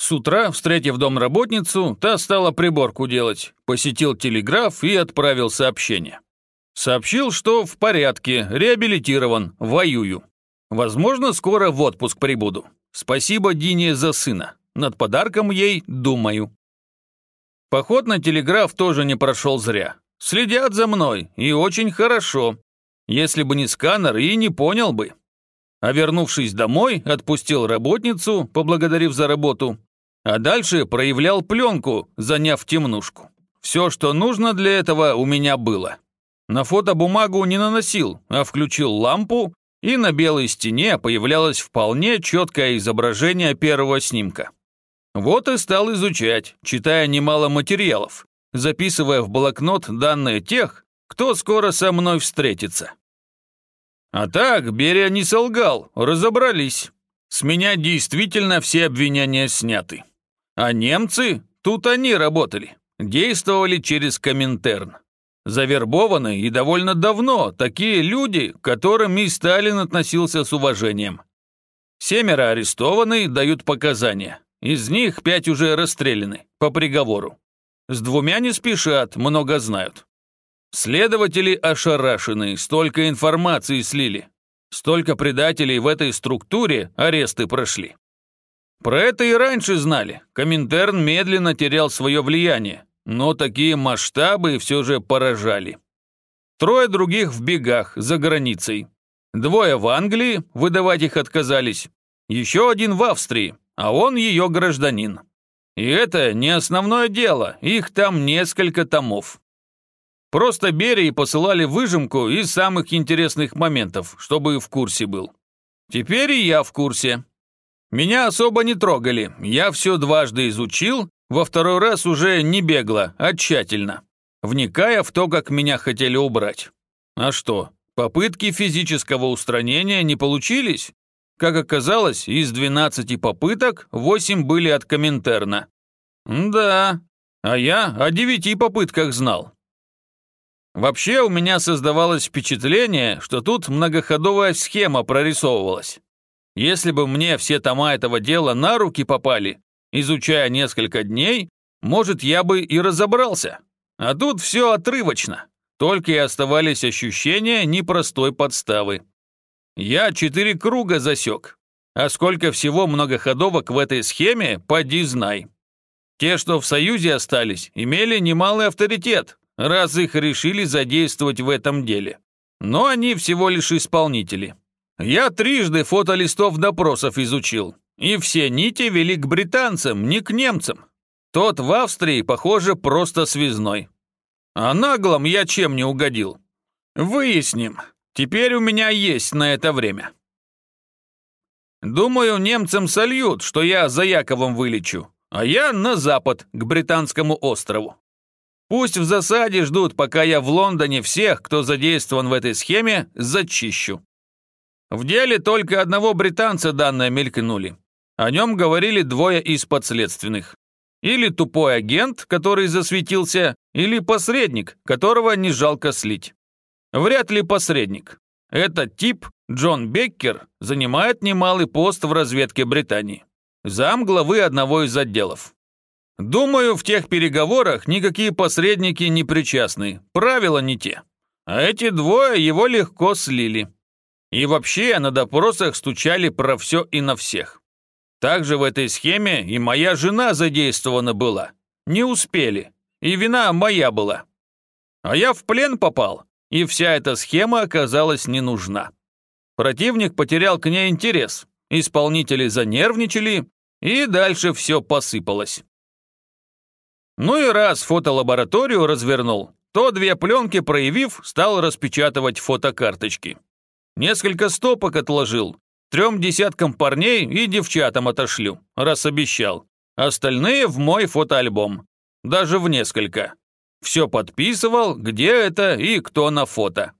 С утра, встретив домработницу, та стала приборку делать, посетил телеграф и отправил сообщение. Сообщил, что в порядке, реабилитирован, воюю. Возможно, скоро в отпуск прибуду. Спасибо Дине за сына. Над подарком ей думаю. Поход на телеграф тоже не прошел зря. Следят за мной, и очень хорошо. Если бы не сканер, и не понял бы. А вернувшись домой, отпустил работницу, поблагодарив за работу, а дальше проявлял пленку, заняв темнушку. Все, что нужно для этого, у меня было. На фотобумагу не наносил, а включил лампу, и на белой стене появлялось вполне четкое изображение первого снимка. Вот и стал изучать, читая немало материалов, записывая в блокнот данные тех, кто скоро со мной встретится. А так, Берия не солгал, разобрались. С меня действительно все обвинения сняты. А немцы, тут они работали, действовали через Коминтерн. Завербованы и довольно давно такие люди, к которым и Сталин относился с уважением. Семеро арестованы, дают показания. Из них пять уже расстреляны, по приговору. С двумя не спешат, много знают. Следователи ошарашены, столько информации слили. Столько предателей в этой структуре аресты прошли. Про это и раньше знали. Коминтерн медленно терял свое влияние, но такие масштабы все же поражали. Трое других в бегах, за границей. Двое в Англии, выдавать их отказались. Еще один в Австрии, а он ее гражданин. И это не основное дело, их там несколько томов. Просто Берии посылали выжимку из самых интересных моментов, чтобы в курсе был. Теперь и я в курсе. Меня особо не трогали, я все дважды изучил, во второй раз уже не бегло, а тщательно, вникая в то, как меня хотели убрать. А что, попытки физического устранения не получились? Как оказалось, из 12 попыток 8 были от Коминтерна. Да, а я о 9 попытках знал. Вообще у меня создавалось впечатление, что тут многоходовая схема прорисовывалась. Если бы мне все тома этого дела на руки попали, изучая несколько дней, может, я бы и разобрался. А тут все отрывочно, только и оставались ощущения непростой подставы. Я четыре круга засек. А сколько всего многоходовок в этой схеме, поди знай. Те, что в Союзе остались, имели немалый авторитет, раз их решили задействовать в этом деле. Но они всего лишь исполнители. Я трижды фотолистов допросов изучил, и все нити вели к британцам, не к немцам. Тот в Австрии, похоже, просто связной. А наглом я чем не угодил? Выясним. Теперь у меня есть на это время. Думаю, немцам сольют, что я за Яковом вылечу, а я на запад, к британскому острову. Пусть в засаде ждут, пока я в Лондоне всех, кто задействован в этой схеме, зачищу. В деле только одного британца данные мелькнули. О нем говорили двое из подследственных. Или тупой агент, который засветился, или посредник, которого не жалко слить. Вряд ли посредник. Этот тип, Джон Беккер, занимает немалый пост в разведке Британии. Зам главы одного из отделов. Думаю, в тех переговорах никакие посредники не причастны, правила не те. А эти двое его легко слили. И вообще на допросах стучали про все и на всех. Также в этой схеме и моя жена задействована была. Не успели. И вина моя была. А я в плен попал, и вся эта схема оказалась не нужна. Противник потерял к ней интерес, исполнители занервничали, и дальше все посыпалось. Ну и раз фотолабораторию развернул, то две пленки проявив, стал распечатывать фотокарточки. Несколько стопок отложил, трем десяткам парней и девчатам отошлю, раз обещал. Остальные в мой фотоальбом, даже в несколько. Все подписывал, где это и кто на фото.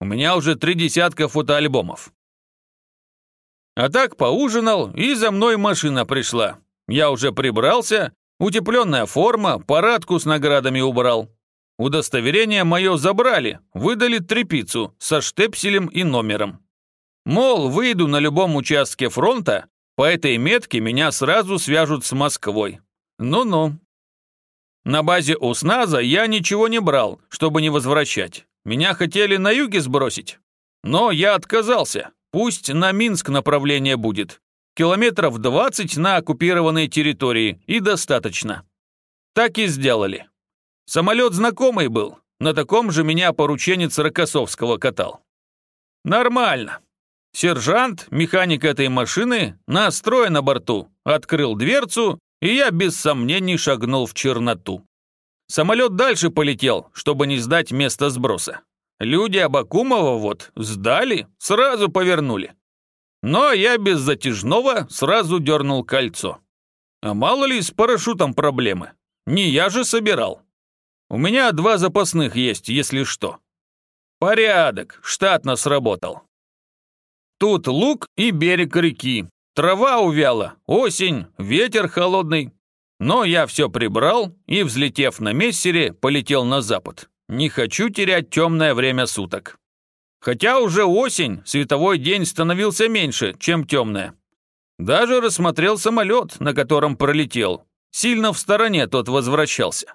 У меня уже три десятка фотоальбомов. А так поужинал, и за мной машина пришла. Я уже прибрался, утепленная форма, парадку с наградами убрал. Удостоверение мое забрали, выдали трепицу со штепселем и номером. Мол, выйду на любом участке фронта, По этой метке меня сразу свяжут с Москвой. Ну-ну. На базе УСНАЗа я ничего не брал, чтобы не возвращать. Меня хотели на юге сбросить. Но я отказался. Пусть на Минск направление будет. Километров 20 на оккупированной территории и достаточно. Так и сделали. Самолет знакомый был. На таком же меня порученец Рокоссовского катал. Нормально. Сержант, механик этой машины, настроя на борту, открыл дверцу, и я без сомнений шагнул в черноту. Самолет дальше полетел, чтобы не сдать место сброса. Люди Абакумова вот сдали, сразу повернули. Но я без затяжного сразу дернул кольцо. А мало ли с парашютом проблемы. Не я же собирал. У меня два запасных есть, если что. Порядок, штатно сработал. Тут луг и берег реки. Трава увяла, осень, ветер холодный. Но я все прибрал и, взлетев на мессере, полетел на запад. Не хочу терять темное время суток. Хотя уже осень, световой день становился меньше, чем темное. Даже рассмотрел самолет, на котором пролетел. Сильно в стороне тот возвращался.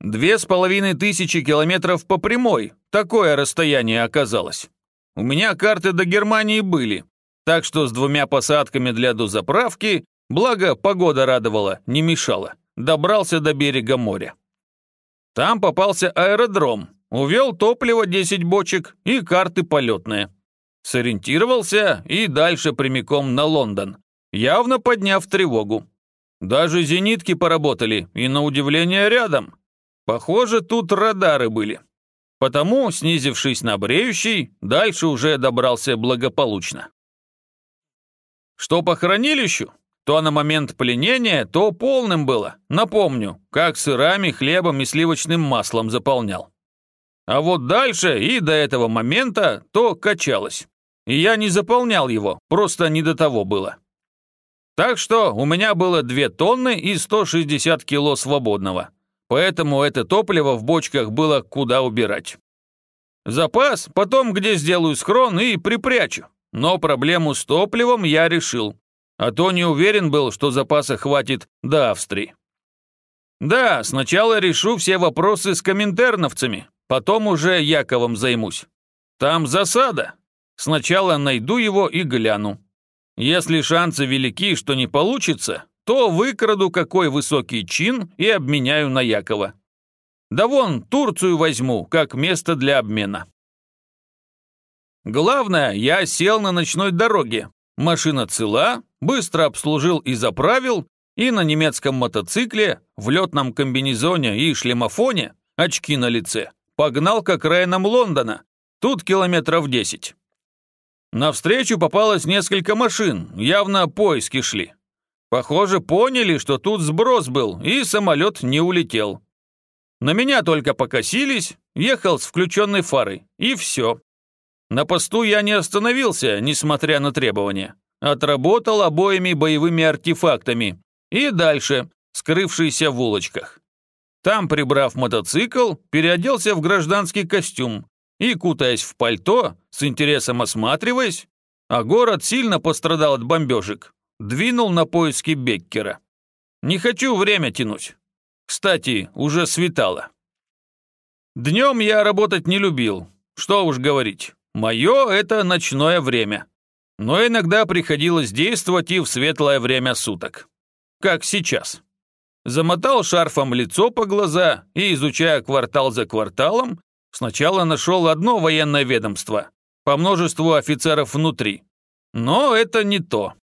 Две с половиной тысячи километров по прямой, такое расстояние оказалось. У меня карты до Германии были, так что с двумя посадками для дозаправки, благо погода радовала, не мешала, добрался до берега моря. Там попался аэродром, увел топливо 10 бочек и карты полетные. Сориентировался и дальше прямиком на Лондон, явно подняв тревогу. Даже зенитки поработали, и на удивление рядом. Похоже, тут радары были. Потому, снизившись на бреющий, дальше уже добрался благополучно. Что по хранилищу, то на момент пленения, то полным было. Напомню, как сырами, хлебом и сливочным маслом заполнял. А вот дальше и до этого момента то качалось. И я не заполнял его, просто не до того было. Так что у меня было 2 тонны и 160 кило свободного поэтому это топливо в бочках было куда убирать. Запас потом где сделаю схрон и припрячу, но проблему с топливом я решил, а то не уверен был, что запаса хватит до Австрии. Да, сначала решу все вопросы с коминтерновцами, потом уже Яковом займусь. Там засада. Сначала найду его и гляну. Если шансы велики, что не получится, то выкраду какой высокий чин и обменяю на Якова. Да вон, Турцию возьму, как место для обмена. Главное, я сел на ночной дороге. Машина цела, быстро обслужил и заправил, и на немецком мотоцикле, в летном комбинезоне и шлемофоне, очки на лице, погнал к окраинам Лондона. Тут километров десять. Навстречу попалось несколько машин, явно поиски шли. Похоже, поняли, что тут сброс был, и самолет не улетел. На меня только покосились, ехал с включенной фарой, и все. На посту я не остановился, несмотря на требования. Отработал обоими боевыми артефактами. И дальше, скрывшийся в улочках. Там, прибрав мотоцикл, переоделся в гражданский костюм и, кутаясь в пальто, с интересом осматриваясь, а город сильно пострадал от бомбежек, двинул на поиски Беккера. Не хочу время тянуть. Кстати, уже светало. Днем я работать не любил. Что уж говорить. Мое это ночное время. Но иногда приходилось действовать и в светлое время суток. Как сейчас. Замотал шарфом лицо по глаза и, изучая квартал за кварталом, сначала нашел одно военное ведомство по множеству офицеров внутри. Но это не то.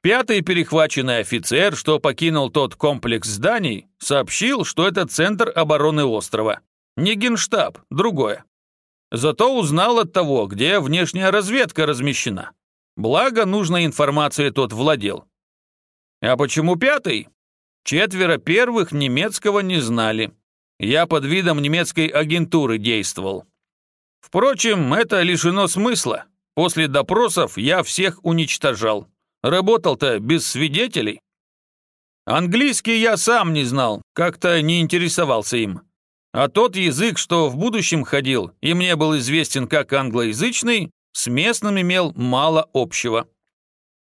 Пятый перехваченный офицер, что покинул тот комплекс зданий, сообщил, что это центр обороны острова. Не генштаб, другое. Зато узнал от того, где внешняя разведка размещена. Благо, нужной информацией тот владел. А почему пятый? Четверо первых немецкого не знали. Я под видом немецкой агентуры действовал. Впрочем, это лишено смысла. После допросов я всех уничтожал. Работал-то без свидетелей. Английский я сам не знал, как-то не интересовался им. А тот язык, что в будущем ходил, и мне был известен как англоязычный, с местным имел мало общего.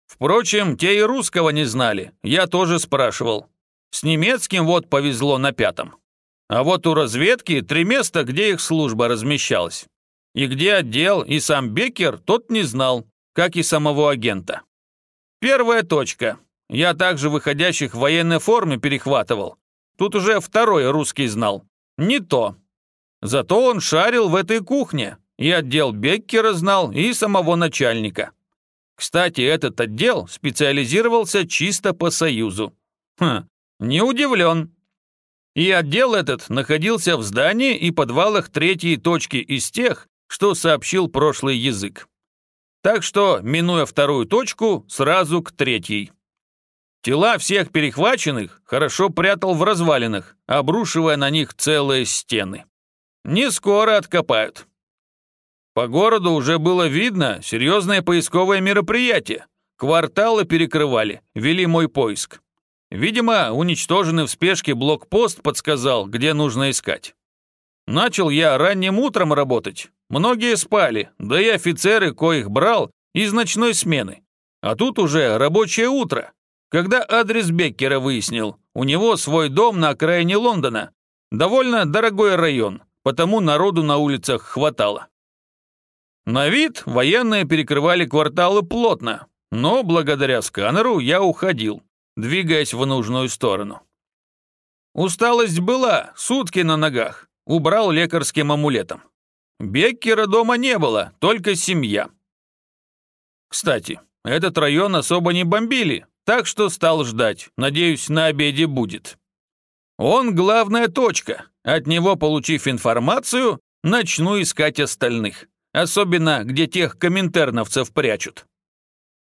Впрочем, те и русского не знали, я тоже спрашивал. С немецким вот повезло на пятом. А вот у разведки три места, где их служба размещалась. И где отдел, и сам Беккер, тот не знал, как и самого агента. Первая точка. Я также выходящих в военной форме перехватывал. Тут уже второй русский знал. Не то. Зато он шарил в этой кухне. И отдел Беккера знал, и самого начальника. Кстати, этот отдел специализировался чисто по Союзу. Хм, не удивлен. И отдел этот находился в здании и подвалах третьей точки из тех, что сообщил прошлый язык. Так что, минуя вторую точку, сразу к третьей. Тела всех перехваченных хорошо прятал в развалинах, обрушивая на них целые стены. Не скоро откопают. По городу уже было видно серьезное поисковое мероприятие. Кварталы перекрывали, вели мой поиск. Видимо, уничтоженный в спешке блокпост подсказал, где нужно искать. Начал я ранним утром работать. Многие спали, да и офицеры, коих брал, из ночной смены. А тут уже рабочее утро. Когда адрес Беккера выяснил, у него свой дом на окраине Лондона. Довольно дорогой район, потому народу на улицах хватало. На вид военные перекрывали кварталы плотно, но благодаря сканеру я уходил, двигаясь в нужную сторону. Усталость была, сутки на ногах, убрал лекарским амулетом. Беккера дома не было, только семья. Кстати, этот район особо не бомбили, так что стал ждать, надеюсь, на обеде будет. Он главная точка, от него, получив информацию, начну искать остальных, особенно где тех коминтерновцев прячут.